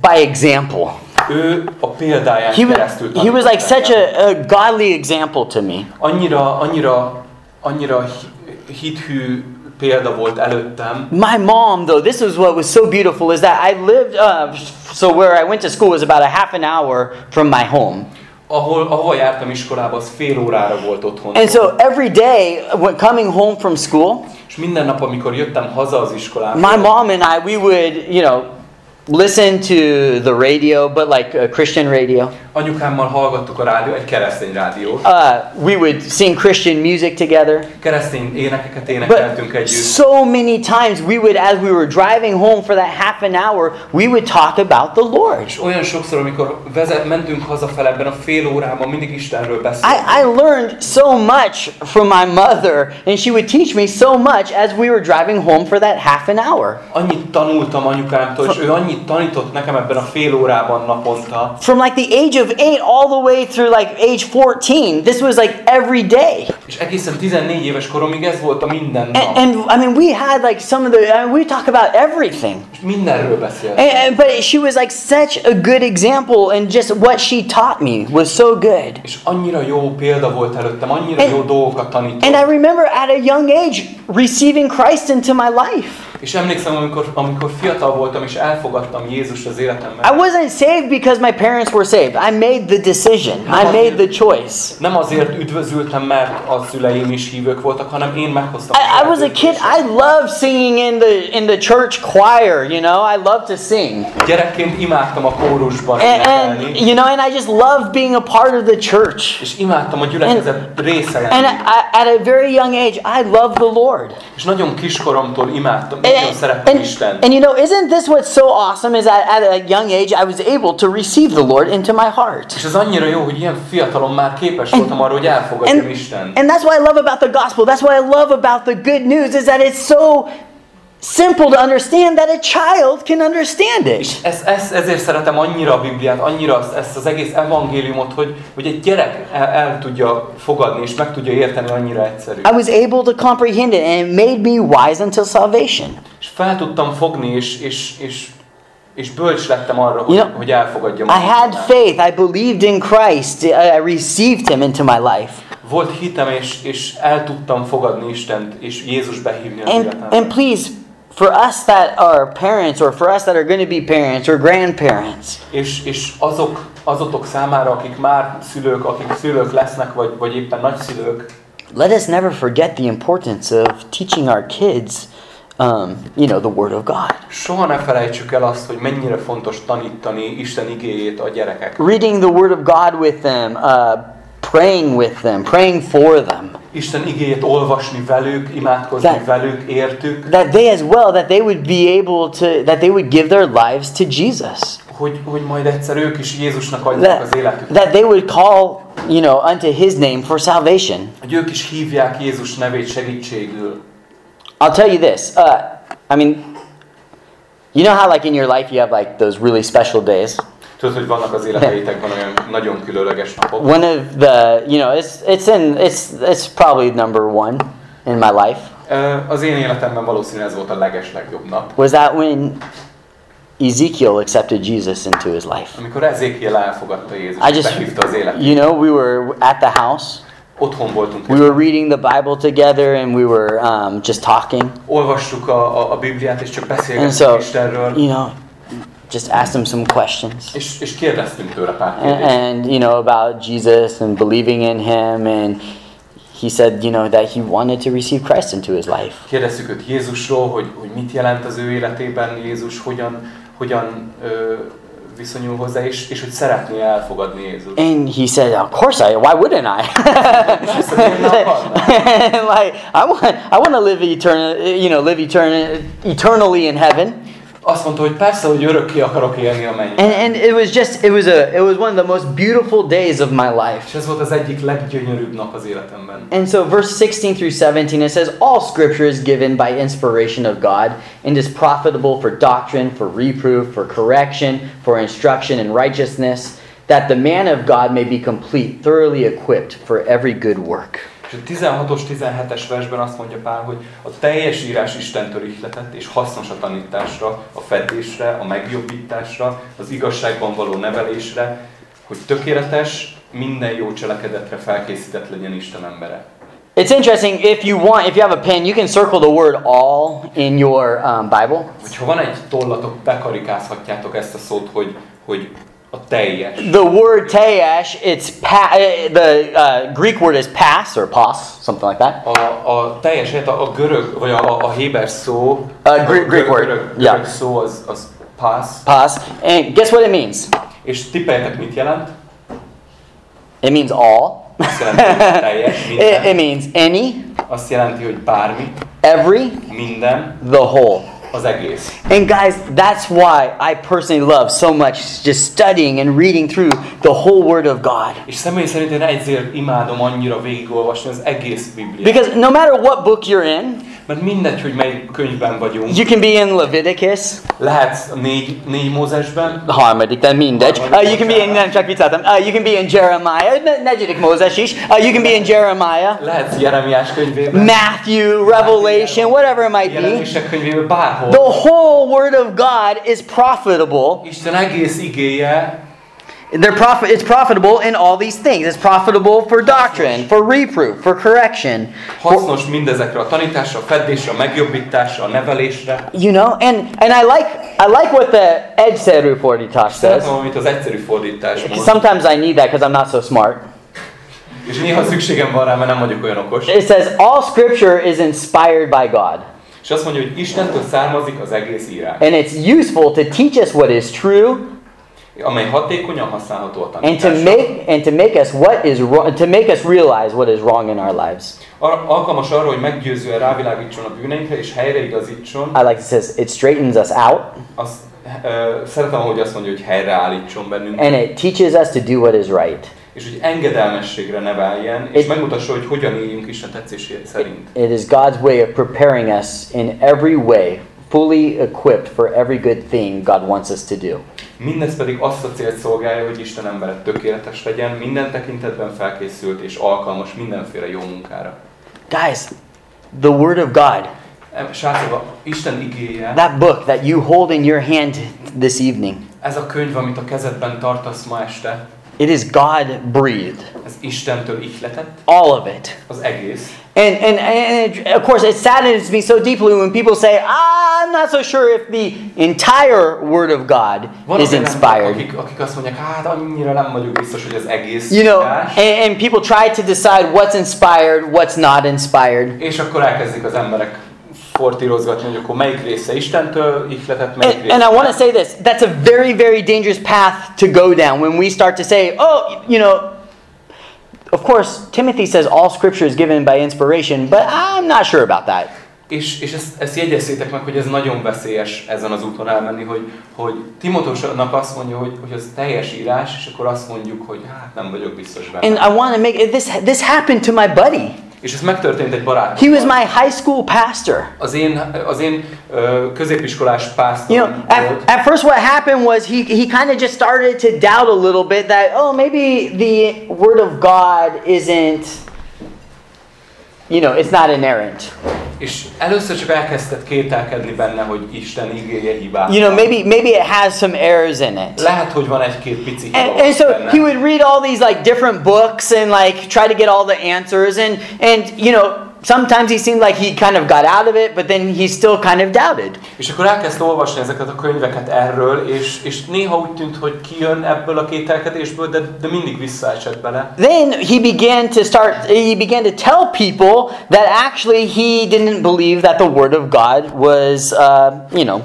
by example. Ő a példáján He was, keresztül he was like such a, a godly example to me. Annyira, annyira, annyira hi- hithű példa volt előttem. My mom, though, this was what was so beautiful is that I lived, uh, so where I went to school was about a half an hour from my home. Ahol, ahova jártam iskolába, az fél órára volt otthon. And so every day, when coming home from school, És minden nap, amikor jöttem haza az iskolába, my mom and I, we would, you know, listen to the radio, but like a Christian radio. Anyukámmal hallgattuk a rádió, egy keresztény rádiót. Uh, we would sing Christian music together. Keresztény énekeket énekeltünk együtt. so many times we would, as we were driving home for that half an hour, we would talk about the Lord. És olyan sokszor, amikor vezet, mentünk hazafele ebben a fél órában, mindig Istenről I, beszéltünk. I learned so much from my mother, and she would teach me so much as we were driving home for that half an hour. Annyit tanultam anyukámtól, és ő annyit tanított nekem ebben a fél órában naponta. From like the age of eight all the way through like age 14, this was like every day. És egészen 14 éves koromig ez volt a minden nap. And, and I mean, we had like some of the, I mean, we talk about everything. És mindenről beszélt. And, and- but she was like such a good example, and just what she taught me was so good. És annyira jó példa volt előttem, annyira And- jó dolgokat tanított. And I remember at a young age receiving Christ into my life. És emlékszem, amikor, amikor fiatal voltam, és elfogadtam Jézust az életemben. I wasn't saved because my parents were saved. I made the decision. I made the choice. Nem azért üdvözültem, mert a szüleim is hívők voltak, hanem én meghoztam. I, I was a kid. I loved singing in the in the church choir. You know, I loved to sing, Gyerekként imádtam a kórusban and, and you know, and I just loved being a part of the church. és imádtam a gyülekezet része And lenni. I, at a very young age, I loved the Lord. És nagyon kiskoromtól imádtam, And, and, and you know, isn't this what's so awesome? Is that at a young age, I was able to receive the Lord into my heart. És ez annyira jó, hogy ilyen fiatalon már képes voltam arra, hogy elfogadjam And, Istent. and that's what I love about the gospel. That's what I love about the good news is that it's so simple to understand that a child can understand És it. ez, ez, ezért szeretem annyira a Bibliát, annyira azt, ezt az egész evangéliumot, hogy, hogy egy gyerek el, el tudja fogadni, és meg tudja érteni annyira egyszerű. I was able to comprehend it, and it made me wise until salvation. És fel tudtam fogni, és, és, és, és bölcs lettem arra, hogy, You know, hogy elfogadjam. I had faith. I believed in Christ. I I received Him into my life. Volt hitem, és, és el tudtam fogadni Istent, és Jézus behívni az And, életembe. and please, for us that are parents, or for us that are going to be parents or grandparents, És, és azok, azotok számára, akik már szülők, akik szülők lesznek, vagy, vagy éppen nagyszülők, let us never forget the importance of teaching our kids, um, you know, the Word of God. soha ne felejtsük el azt, hogy mennyire fontos tanítani Isten igéjét a gyerekek. Reading the Word of God with them, uh, praying with them, praying for them. Isten igéjét olvasni velük, imádkozni That- velük, értük, That they as well, that they would be able to, that they would give their lives to Jesus. hogy, hogy majd egyszer ők is Jézusnak adják az That, életüket. that they would call, you know, unto His name for salvation. Hogy ők is hívják Jézus nevét segítségül. I'll tell you this. Uh, I mean, you know how like in your life you have like those really special days. Tudod, hogy vannak az életeitekben olyan nagyon különleges napok. One of the, you know, it's it's in it's it's probably number one in my life. Az én életemben valószínűleg ez volt a leges legjobb nap. Was that when Ezekiel accepted Jesus into his life? Amikor Ezékiel elfogadta Jézust, I just, behívta az életét. you know, we were at the house. Otthon voltunk, We were reading the Bible together, and we were um, just talking. olvastuk a, a, a Bibliát, és csak beszélgettünk so, Istenről, you know, just asked him some questions. és, és kérdeztünk tőle pár and, kérdést. and you know about Jesus and believing in him and he said you know that he wanted to receive Christ into his life Kérdeztük őt Jézusról, hogy, hogy mit jelent az ő életében Jézus, hogyan, hogyan ö, viszonyul hozzá, és, és hogy szeretné elfogadni Jézust. and he said of course I why wouldn't I *laughs* like I want I want to live eternal you know live eternal eternally in heaven Azt mondta, hogy persze, hogy örökké akarok élni a mennyben. and and it was just it was a it was one of the most beautiful days of my life És ez volt az egyik leggyönyörűbb nap az életemben. And so, verse 16 through 17, it says, All scripture is given by inspiration of God and is profitable for doctrine, for reproof, for correction, for instruction in righteousness, that the man of God may be complete, thoroughly equipped for every good work. És a 16-os, 17-es versben azt mondja Pál, hogy a teljes írás Istentől ihletett és hasznos a tanításra, a fedésre, a megjobbításra, az igazságban való nevelésre, hogy tökéletes, minden jó cselekedetre felkészített legyen Isten embere. It's interesting, if you want, if you have a pen, you can circle the word all in your um, Bible. Hogyha van egy tollatok, bekarikázhatjátok ezt a szót, hogy, hogy. The word teash, it's pa- uh, the uh, Greek word is pass or pas, something like that. A, a teljes, a, a görög, vagy a, a héber szó, A Greek- Greek word. görög, görög Yeah. szó az, az Pass. Pass. And guess what it means? És tippeljetek, mit jelent? It means all. Azt jelenti, *laughs* it, it means any, Azt jelenti, hogy bármi, every, minden, the whole. Az egész. And guys, that's why I personally love so much just studying and reading through the whole Word of God. És személy szerint én ezért imádom annyira végigolvasni az egész Bibliát. Because no matter what book you're in, Mert mindegy, hogy melyik könyvben vagyunk. you can be in Leviticus, Lehetsz a négy, négy Mózesben, harmadik, de mindegy. Uh, you can be in, nem csak vicceltem. Uh, you can be in Jeremiah, ne- negyedik Mózes is. Uh, you can be in Jeremiah, lehetsz Jeremiás könyvében, Matthew, Revelation, whatever it might be. Könyvében, bárhol. The whole Word of God is profitable. Isten egész igéje They're profit. It's profitable in all these things. It's profitable for doctrine, for reproof, for correction. Hasznos mindezekre a tanításra, a fedésre, a megjobbításra, a nevelésre. you know, and and I like I like what the egyszerű fordítás says. Szeretem, amit az egyszerű fordítás mond. Sometimes I need that because I'm not so smart. És néha szükségem van rá, mert nem vagyok olyan okos. It says all Scripture is inspired by God, És azt mondja, hogy Istentől származik az egész írás, and it's useful to teach us what is true amely hatékonyan használható a and to tanításra. make and to make us what is wrong, to make us realize what is wrong in our lives. Ar- alkalmas arra, hogy meggyőzően rávilágítson a bűneinkre, és helyreigazítson. I like it says it straightens us out Azt, ö, szeretem, ahogy azt mondja, hogy helyreállítson bennünket. and it teaches us to do what is right. és hogy engedelmességre neveljen, és It- megmutassa, hogy hogyan éljünk Isten tetszésé szerint. It is God's way of preparing us in every way, fully equipped for every good thing God wants us to do. Mindez pedig azt a célt szolgálja, hogy Isten embere tökéletes legyen, minden tekintetben felkészült és alkalmas mindenféle jó munkára. Guys, the Word of God, Srácok, Isten igéje, that book that you hold in your hand this evening, ez a könyv, amit a kezedben tartasz ma este, it is God breathed, ez Istentől ihletett, all of it. az egész. And, and, and it- of course, it saddens me so deeply when people say, ah, I'm not so sure if the entire Word of God is inspired. akik, akik azt mondják, hát annyira nem vagyok biztos, hogy az egész You know, and, and people try to decide what's inspired, what's not inspired. És akkor elkezdik az emberek fortírozgatni, hogy akkor melyik része Istentől ihletett, melyik And, része and I want to say this that's a very, very dangerous path to go down when we start to say, oh, you know, of course, Timothy says all scripture is given by inspiration, but I'm not sure about that. És, és ezt, ezt jegyezzétek meg, hogy ez nagyon veszélyes ezen az úton elmenni, hogy, hogy Timotosnak azt mondja, hogy, hogy az teljes írás, és akkor azt mondjuk, hogy hát nem vagyok biztos benne. And I want to make this, this happened to my buddy. És ez megtörtént egy barátommal. He was my high school pastor. Az én, az én ö, középiskolás You pásztorom know, at, volt. at first, what happened was he, he kind of just started to doubt a little bit that, oh, maybe the Word of God isn't, you know, it's not inerrant. És először csak elkezdett kételkedni benne, hogy Isten igéje hibás. You know, maybe, maybe it has some errors in it. Lehet, hogy van egy-két pici hiba And, and so benne. he would read all these like different books and like try to get all the answers and and you know sometimes he seemed like he kind of got out of it but then he still kind of doubted És akkor elkezdte olvasni ezeket a könyveket erről, és, és néha úgy tűnt, hogy kijön ebből a kételkedésből, de, de mindig visszaesett bele. then he began to start he began to tell people that actually he didn't believe that the word of god was uh, you know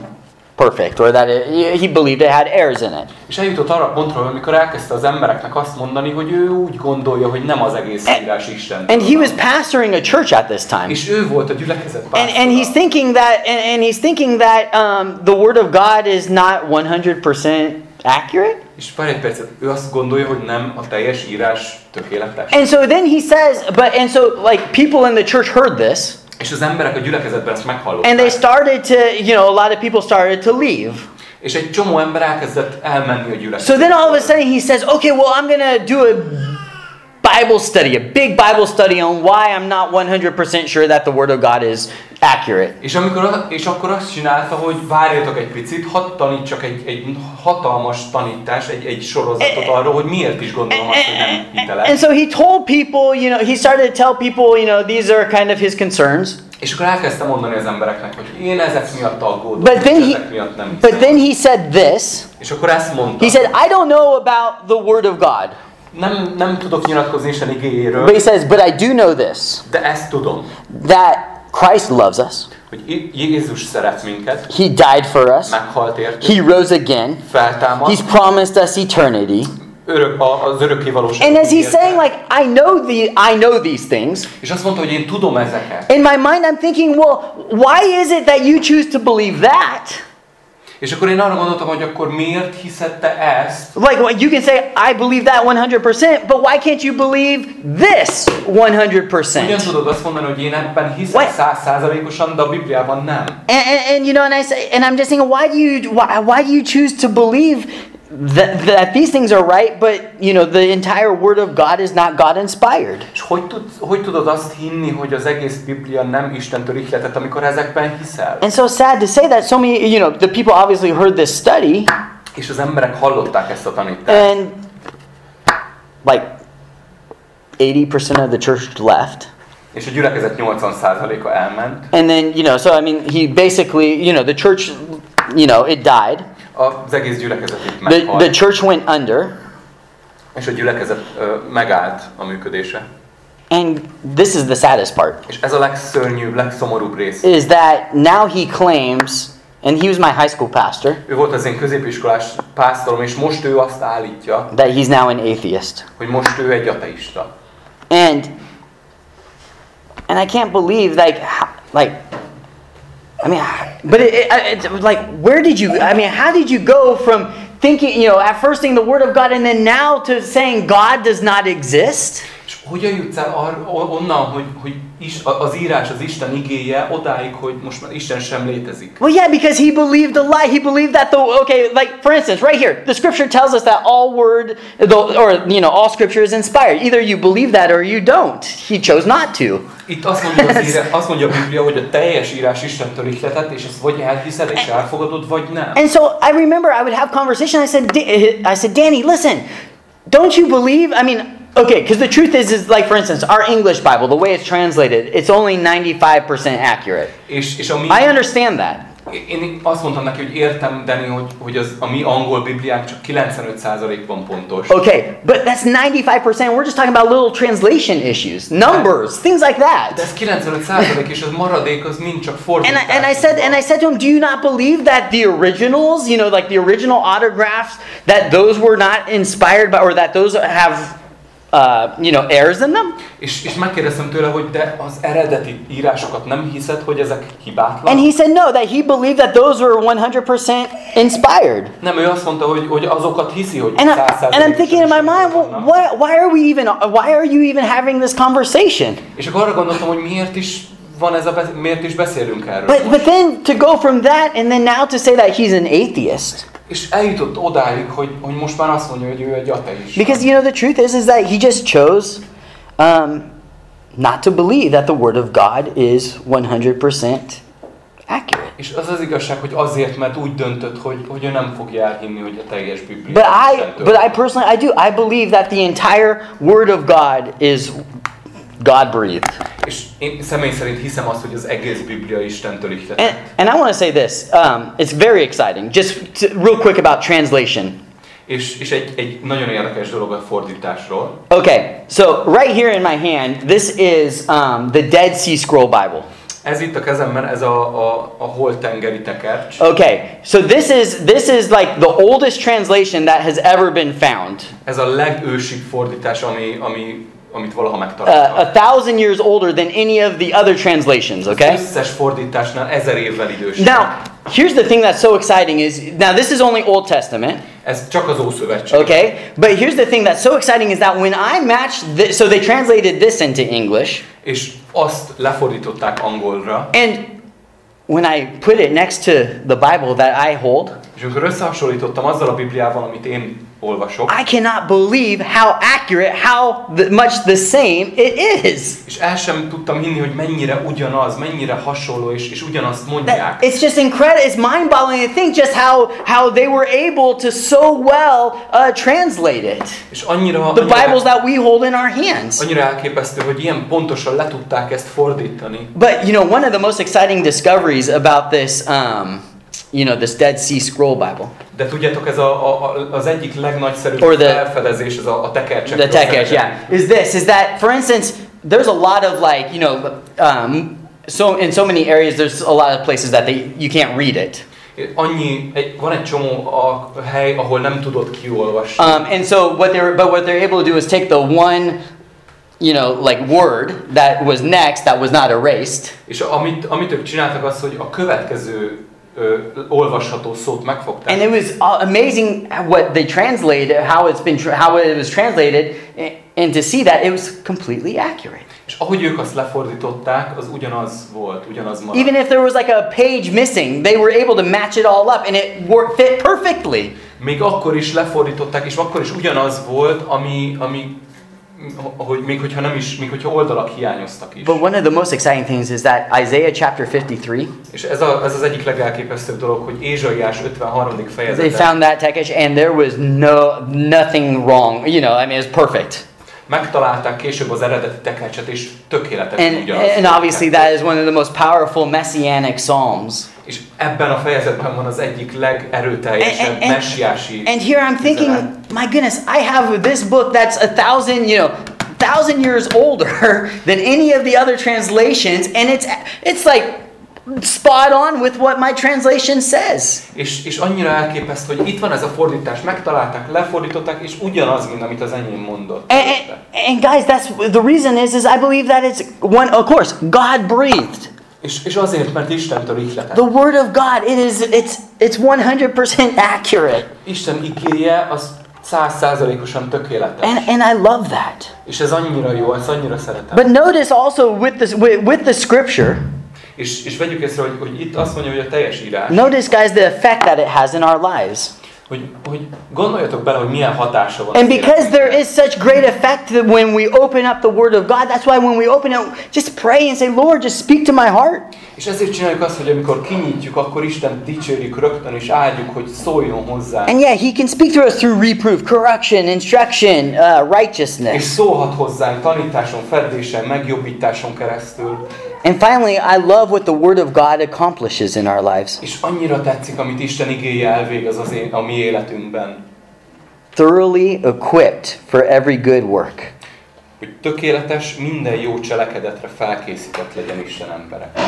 perfect or that it, he believed it had errors in it És eljutott arra a pontra, amikor elkezdte az embereknek azt mondani, hogy ő úgy gondolja, hogy nem az egész írás Isten. and he was pastoring a church at this time És ő volt a gyülekezet And, pásztora. and he's thinking that and, and he's thinking that um, the word of God is not 100% accurate. És várj egy percet, ő azt gondolja, hogy nem a teljes írás tökéletes. And so then he says, but and so like people in the church heard this És az emberek a gyülekezetben ezt meghallották. and they started to, you know, a lot of people started to leave. És egy csomó ember elkezdett elmenni a gyülekezetbe. So then all of a sudden he says, okay, well, I'm to do a Bible study, a big Bible study on why I'm not 100% sure that the word of God is accurate. És, amikor, és akkor azt csinálta, hogy várjatok egy picit, hadd tanítsak egy, egy hatalmas tanítás, egy, egy sorozatot arról, hogy miért is gondolom azt, hogy nem hiteles. And so he told people, you know, he started to tell people, you know, these are kind of his concerns. És akkor elkezdte mondani az embereknek, hogy én ezek miatt aggódom, But then he, ezek miatt nem but hiszem. then he said this. És akkor ezt mondta. He said, I don't know about the word of God, Nem, nem tudok nyilatkozni Isten igéjéről, but he says, but I do know this, de ezt tudom, that Christ loves us, hogy Jézus szeret minket, He died for us. meghalt értünk, He rose again. feltámad, He's promised us eternity. örök, az örökké valóság. And as he's saying, like, I know the I know these things. És azt mondta, hogy én tudom ezeket. In my mind, I'm thinking, well, why is it that you choose to believe that? És akkor én arra gondoltam, hogy akkor miért hiszed te ezt? Like, well, you can say, I believe that 100%, but why can't you believe this Hogyan 100%? tudod azt mondani, hogy én ebben hiszek százszázalékosan, de a Bibliában nem? And, and, and you know, and I say, and I'm just thinking, why do you why, why do you choose to believe that, that these things are right, but you know the entire Word of God is not God inspired? És hogy, tud, hogy tudod azt hinni, hogy az egész Biblia nem Istentől ihletett, amikor ezekben hiszel? And so sad to say that so many, you know, the people obviously heard this study, És az emberek hallották ezt a tanítást. and like 80% of the church left. És a gyülekezet 80%-a elment. And then, you know, so I mean, he basically, you know, the church, you know, it died. Az egész gyülekezet itt The, meghalt. the church went under. És a gyülekezet ö, megállt a működése. And this is the saddest part. És ez a legszörnyűbb, legszomorúbb rész. is that now he claims, and he was my high school pastor, Ő volt az én középiskolás pásztorom, és most ő azt állítja, that he's now an atheist. hogy most ő egy ateista. And and I can't believe like like I mean but it, it, like where did you I mean how did you go from thinking you know at first thinking the word of God and then now to saying God does not exist? És hogyan jutsz el ar- onnan, hogy, hogy is, az írás, az Isten igéje odáig, hogy most már Isten sem létezik? Well, yeah, because he believed a lie. He believed that the okay, like for instance, right here, the scripture tells us that all word, the, or you know, all scripture is inspired. Either you believe that or you don't. He chose not to. Itt azt mondja, az írás, *laughs* azt mondja a Biblia, hogy a teljes írás Istentől ihletett, és ezt vagy elhiszed és elfogadod, vagy nem. And so I remember I would have conversation. I said, I said, Danny, listen, don't you believe? I mean, okay, because the truth is, is like for instance, our English Bible, the way it's translated, it's only ninety five percent accurate. És, és a mi, I understand that. én azt mondtam neki, hogy értem, Dani, hogy, hogy az, a mi angol Bibliánk csak 95%-ban pontos. Okay, but that's ninety five percent. We're just talking about little translation issues, numbers, things like De that. ez 95% és az maradék az mind csak fordítás. And I, and I said and I said to him, "Do you not believe that the originals, you know, like the original autographs, that those were not inspired by, or that those have, uh, you know, errors in them?" És, és megkérdeztem tőle, hogy de az eredeti írásokat nem hiszed, hogy ezek hibátlan? And he said no, that he believed that those were 100% inspired. Nem, ő azt mondta, hogy, hogy azokat hiszi, hogy And, I, 100%-osan and I'm thinking in my mind, well, why, why are we even, why are you even having this conversation? És akkor arra gondoltam, hogy miért is van ez a, miért is beszélünk erről. But, but then to go from that and then now to say that he's an atheist. És eljutott odáig, hogy, hogy most már azt mondja, hogy ő egy ateista. Because you know the truth is is that he just chose um, not to believe that the word of God is 100% accurate. És az az igazság, hogy azért, mert úgy döntött, hogy, hogy ő nem fogja elhinni, hogy a teljes Biblia. But I but I personally I do I believe that the entire word of God is God breathed. És én személy szerint hiszem azt, hogy az egész Biblia Istentől ihletett. And, and I want to say this. Um, it's very exciting. Just to, real quick about translation. És, és egy, egy nagyon érdekes dolog a fordításról. Okay, so right here in my hand, this is um, the Dead Sea Scroll Bible. Ez itt a kezemben, ez a, a, a holtengeri tekercs. Okay, so this is this is like the oldest translation that has ever been found. Ez a legősibb fordítás, ami, ami, amit valaha Uh, megtaláltak. a thousand years older than any of the other translations. Az Okay. összes fordításnál ezer évvel idősebb. Now, here's the thing that's so exciting is now this is only Old Testament. Ez csak az Ószövetség. Okay, but here's the thing that's so exciting is that when I matched this, so they translated this into English, És azt lefordították angolra, and when I put it next to the Bible that I hold, és amikor összehasonlítottam azzal a Bibliával, amit én olvasok, I cannot believe how accurate, how the, much the same it is. és el sem tudtam hinni, hogy mennyire ugyanaz, mennyire hasonló, és, és ugyanazt That, mondják. it's just incredible. It's mind-boggling to think just how how they were able to so well uh, translate it. És annyira, The Bibles that we hold in our hands. annyira elképesztő, hogy ilyen pontosan le tudták ezt fordítani. But you know, one of the most exciting discoveries about this, um, you know, this Dead Sea Scroll Bible, De tudjátok, ez a, a, az egyik legnagyszerűbb Or the- felfedezés, ez a, a tekercsek. the Tekesh, yeah, is this: is that, for instance, there's a lot of like, you know, um, so in so many areas, there's a lot of places that they you can't read it. Annyi, egy, van egy csomó a hely, ahol nem tudod kiolvasni. Um, and so what they're but what they're able to do is take the one, you know, like word that was next that was not erased, És amit, amit ők csináltak az, hogy a következő olvasható szót megfogták. and it was uh, amazing what they translated, how it's been, how it was translated, and to see that it was completely accurate. És ahogy ők azt lefordították, az ugyanaz volt, ugyanaz maradt. Even if there was like a page missing, they were able to match it all up, and it worked fit perfectly. Még akkor is lefordították, és akkor is ugyanaz volt, ami, ami hogy még hogyha nem is, még hogyha oldalak hiányoztak is. But one of the most exciting things is that Isaiah chapter 53, És ez, a, ez az egyik legelképesztőbb dolog, hogy Ézsaiás 53. they fejezete found that text, and there was no nothing wrong. You know, I mean, it's perfect. megtalálták később az eredeti tekercset, és tökéletes And, ugyanaz. and obviously, that is one of the most powerful messianic psalms. És ebben a fejezetben van az egyik legerőteljesebb And- and- and- messiási And here I'm thinking, my goodness, I have this book that's a thousand, you know, thousand years older *laughs* than any of the other translations, and it's it's like spot on with what my translation says. És, és annyira elképesztő, hogy itt van ez a fordítás, megtalálták, lefordították, és ugyanaz, mint amit az enyém mondott. And, and, and guys, that's the reason is is I believe that it's one. Of course, God breathed. És, és azért, mert Istentől ihletett. The Word of God. It is. It's. It's one hundred percent accurate, Isten igéje az százszázalékosan tökéletes. and and I love that. És ez annyira jó, ezt annyira szeretem. But notice also with this with, with the Scripture. És, és vegyük észre, hogy, hogy itt azt mondja, hogy a teljes írás, Notice, guys, the effect that it has in our lives. Hogy, hogy gondoljatok bele, hogy milyen hatása van. And because there is such great effect that when we open up the Word of God, that's why when we open it, just pray and say, Lord, just speak to my heart. És ezért csináljuk azt, hogy amikor kinyitjuk, akkor Isten dicsérjük rögtön, és áldjuk, hogy szóljon hozzá. And yeah, He can speak through us through reproof, correction, instruction, uh, És righteousness. szólhat hozzánk tanításon, fedésen, megjobbításon keresztül. And finally, I love what the Word of God accomplishes in our lives. És annyira tetszik, amit Isten igéje elvégez az én, a mi életünkben. Thoroughly equipped for every good work. Hogy tökéletes, minden jó cselekedetre felkészített legyen Isten emberek.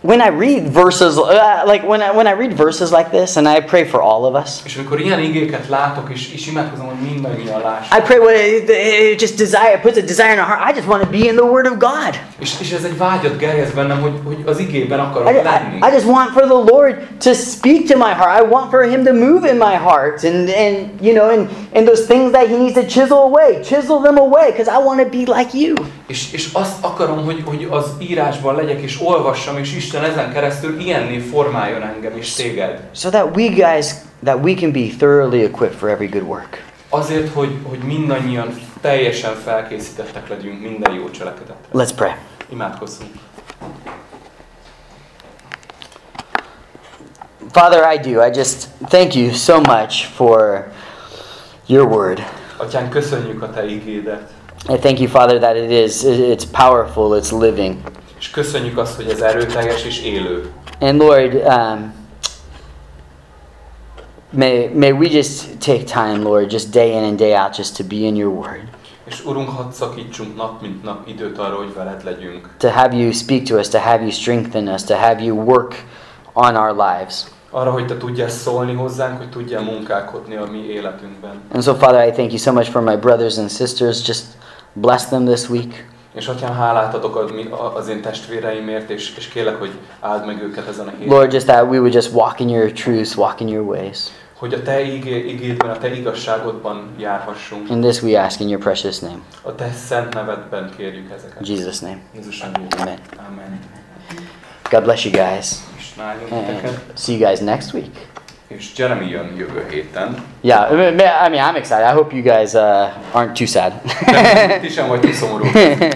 When I read verses, uh, like when I, when I read verses like this, and I pray for all of us, És amikor ilyen igéket látok, és, és imádkozom, hogy mindannyian lássák. I pray what it, it just desire it puts a desire in our heart. I just want to be in the Word of God. És, és ez egy vágyat gerjez bennem, hogy, hogy az igében I, akarok lenni. I, I just want for the Lord to speak to my heart. I want for Him to move in my heart, and and you know, and and those things that He needs to chisel away, chisel them away, because I want to be like you. És, és azt akarom, hogy, hogy az írásban legyek, és olvassam, és Isten ezen keresztül ilyenné formáljon engem és téged. So that we guys, that we can be thoroughly equipped for every good work. Azért, hogy, hogy mindannyian teljesen felkészítettek legyünk minden jó cselekedetre. Let's pray. Imádkozzunk. Father, I do. I just thank you so much for your word. Atyán, köszönjük a Te igédet, I thank you, Father, that it is it's powerful, it's living. És köszönjük azt, hogy ez erőteljes és élő. And Lord, um, may may we just take time, Lord, just day in and day out, just to be in Your Word, És Urunk, hadd szakítsunk nap mint nap időt arra, hogy veled legyünk. to have You speak to us, to have You strengthen us, to have You work on our lives. Arra, hogy Te tudjál szólni hozzánk, hogy tudjál munkálkodni a mi életünkben. And so, Father, I thank You so much for my brothers and sisters. Just bless them this week. És Atyám, hálát adok az, én testvéreimért, és, és kérlek, hogy áld meg őket ezen a héten. Lord, just that we would just walk in Your truths, walk in Your ways. Hogy a Te igé, igédben, a Te igazságodban járhassunk. And this we ask in Your precious name, A Te szent nevedben kérjük ezeket. in Jesus' name. Jézus nevében. Amen. Amen. God bless you guys, and see you guys next week. És Jeremy jön jövő héten. Yeah, I mean, I'm excited. I hope you guys uh, aren't too sad. Ti sem vagytok szomorúk. *laughs*